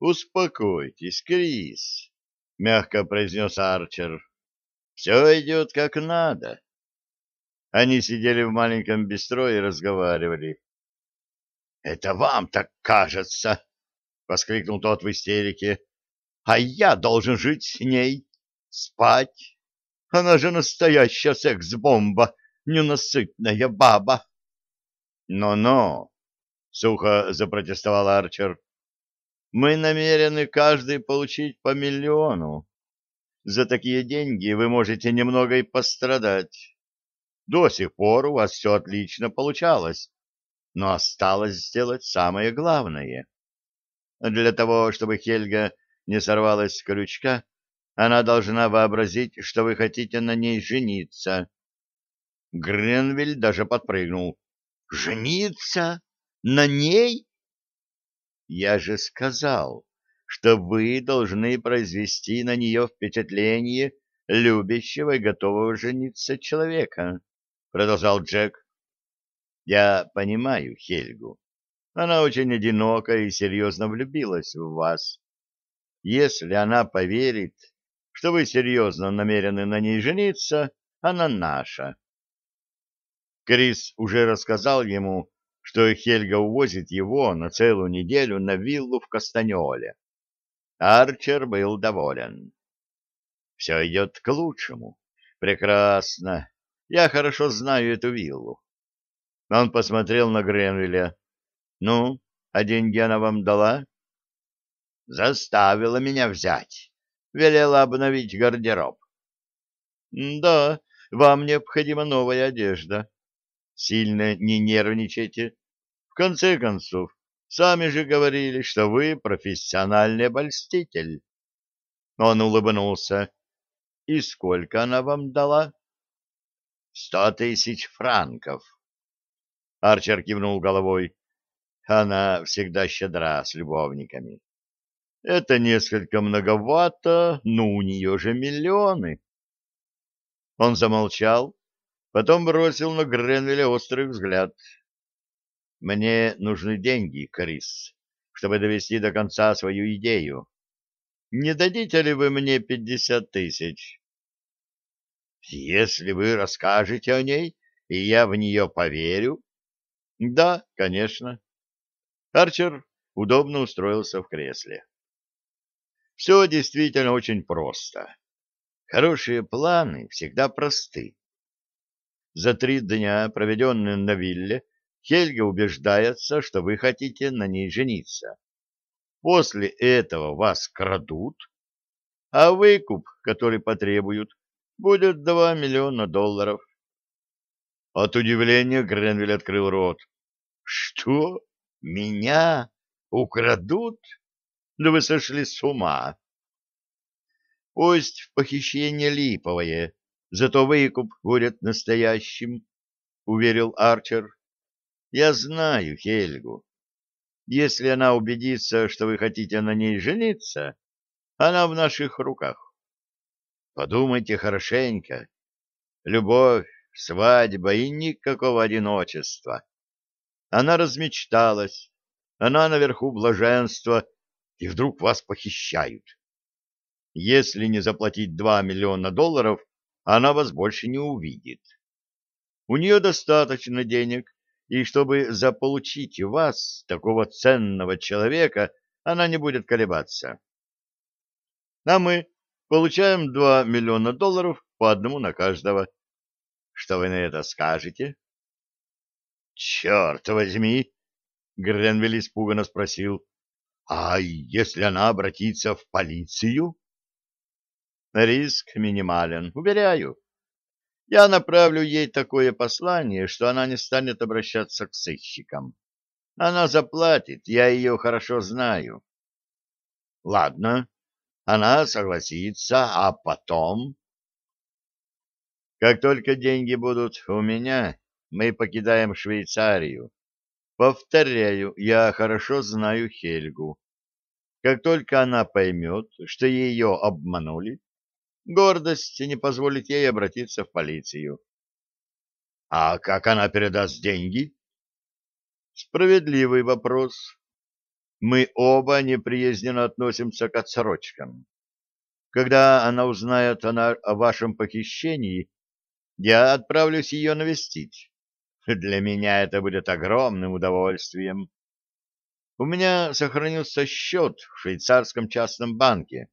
«Успокойтесь, Крис», — мягко произнес Арчер. «Все идет как надо». Они сидели в маленьком бистро и разговаривали. «Это вам так кажется!» — воскликнул тот в истерике. «А я должен жить с ней, спать. Она же настоящая секс-бомба, ненасытная баба!» «Но-но!» — сухо запротестовал Арчер. Мы намерены каждый получить по миллиону. За такие деньги вы можете немного и пострадать. До сих пор у вас все отлично получалось, но осталось сделать самое главное. Для того, чтобы Хельга не сорвалась с крючка, она должна вообразить, что вы хотите на ней жениться. Гренвиль даже подпрыгнул. «Жениться? На ней? Я же сказал, что вы должны произвести на нее впечатление любящего и готового жениться человека, — продолжал Джек. — Я понимаю Хельгу. Она очень одинока и серьезно влюбилась в вас. Если она поверит, что вы серьезно намерены на ней жениться, она наша. Крис уже рассказал ему, что Хельга увозит его на целую неделю на виллу в Кастанёле. Арчер был доволен. Все идет к лучшему. Прекрасно. Я хорошо знаю эту виллу. Он посмотрел на Гренвилля. Ну, а деньги она вам дала? Заставила меня взять. Велела обновить гардероб. Да, вам необходима новая одежда сильно не нервничайте. В конце концов, сами же говорили, что вы профессиональный обольститель. Он улыбнулся. И сколько она вам дала? Сто тысяч франков. Арчер кивнул головой. Она всегда щедра с любовниками. Это несколько многовато, но у нее же миллионы. Он замолчал, Потом бросил на Гренвилля острый взгляд. «Мне нужны деньги, Крис, чтобы довести до конца свою идею. Не дадите ли вы мне пятьдесят тысяч?» «Если вы расскажете о ней, и я в нее поверю?» «Да, конечно». Арчер удобно устроился в кресле. «Все действительно очень просто. Хорошие планы всегда просты за три дня, проведенные на вилле, Хельга убеждается, что вы хотите на ней жениться. После этого вас крадут, а выкуп, который потребуют, будет два миллиона долларов. От удивления Гренвиль открыл рот. «Что? Меня украдут? Да вы сошли с ума!» «Пусть в похищение липовое, Зато выкуп будет настоящим, — уверил Арчер. — Я знаю Хельгу. Если она убедится, что вы хотите на ней жениться, она в наших руках. Подумайте хорошенько. Любовь, свадьба и никакого одиночества. Она размечталась, она наверху блаженства, и вдруг вас похищают. Если не заплатить два миллиона долларов, она вас больше не увидит. У нее достаточно денег, и чтобы заполучить вас, такого ценного человека, она не будет колебаться. А мы получаем 2 миллиона долларов по одному на каждого. Что вы на это скажете? Черт возьми! Гренвилл испуганно спросил. А если она обратится в полицию? Риск минимален, уверяю. Я направлю ей такое послание, что она не станет обращаться к сыщикам. Она заплатит, я ее хорошо знаю. Ладно, она согласится, а потом... Как только деньги будут у меня, мы покидаем Швейцарию. Повторяю, я хорошо знаю Хельгу. Как только она поймет, что ее обманули, Гордость не позволит ей обратиться в полицию. А как она передаст деньги? Справедливый вопрос. Мы оба неприязненно относимся к отсрочкам. Когда она узнает она о вашем похищении, я отправлюсь ее навестить. Для меня это будет огромным удовольствием. У меня сохранился счет в швейцарском частном банке.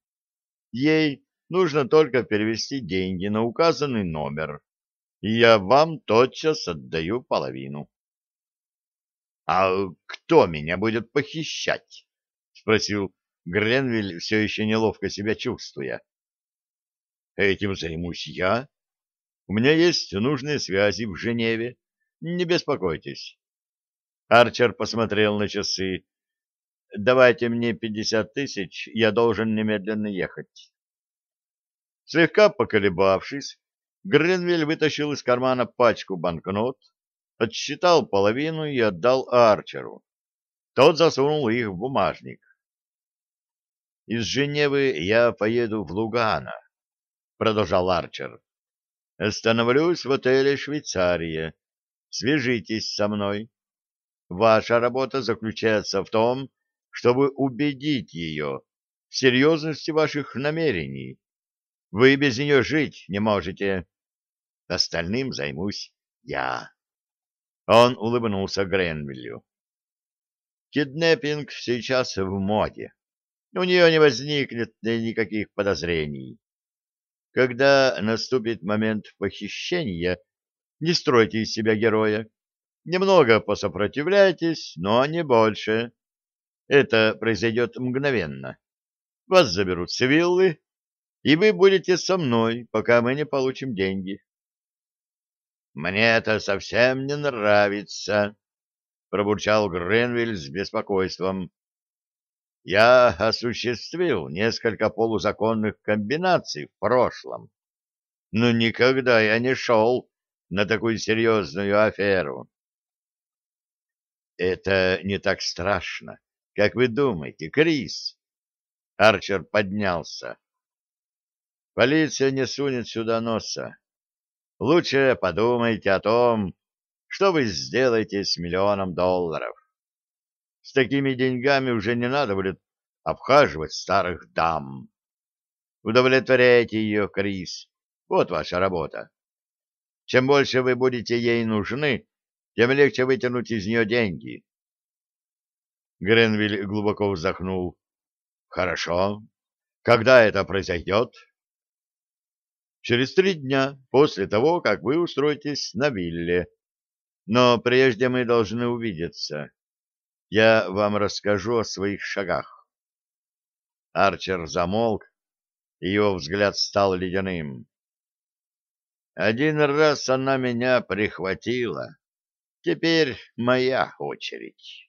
Ей Нужно только перевести деньги на указанный номер, и я вам тотчас отдаю половину. — А кто меня будет похищать? — спросил Гренвиль, все еще неловко себя чувствуя. — Этим займусь я. У меня есть нужные связи в Женеве. Не беспокойтесь. Арчер посмотрел на часы. «Давайте мне пятьдесят тысяч, я должен немедленно ехать». Слегка поколебавшись, Гренвиль вытащил из кармана пачку банкнот, отсчитал половину и отдал Арчеру. Тот засунул их в бумажник. «Из Женевы я поеду в Лугана», — продолжал Арчер. «Остановлюсь в отеле «Швейцария». Свяжитесь со мной. Ваша работа заключается в том, чтобы убедить ее в серьезности ваших намерений» Вы без нее жить не можете. Остальным займусь я. Он улыбнулся Гренвиллю. Киднеппинг сейчас в моде. У нее не возникнет никаких подозрений. Когда наступит момент похищения, не стройте из себя героя. Немного посопротивляйтесь, но не больше. Это произойдет мгновенно. Вас заберут с виллы, и вы будете со мной, пока мы не получим деньги. — Мне это совсем не нравится, — пробурчал Гренвиль с беспокойством. — Я осуществил несколько полузаконных комбинаций в прошлом, но никогда я не шел на такую серьезную аферу. — Это не так страшно, как вы думаете, Крис. Арчер поднялся. Полиция не сунет сюда носа. Лучше подумайте о том, что вы сделаете с миллионом долларов. С такими деньгами уже не надо будет обхаживать старых дам. Удовлетворяйте ее, Крис. Вот ваша работа. Чем больше вы будете ей нужны, тем легче вытянуть из нее деньги. Гренвиль глубоко вздохнул. — Хорошо. Когда это произойдет? — через три дня после того, как вы устроитесь на вилле. Но прежде мы должны увидеться. Я вам расскажу о своих шагах. Арчер замолк, и его взгляд стал ледяным. Один раз она меня прихватила. Теперь моя очередь.